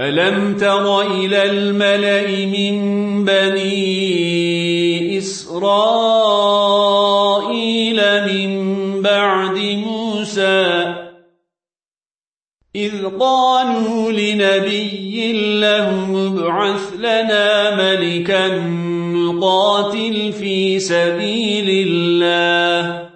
ألم تر إلى الملأ من بني إسرائيل من بعد موسى؟ إذ قالوا لنبي لهم ابعث لنا ملكا نقاتل في سبيل الله.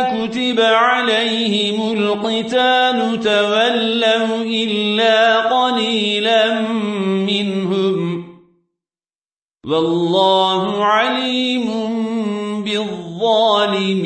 كتب عليهم القتال تولوا إلا قليلا منهم. والله عليم بالظالمين.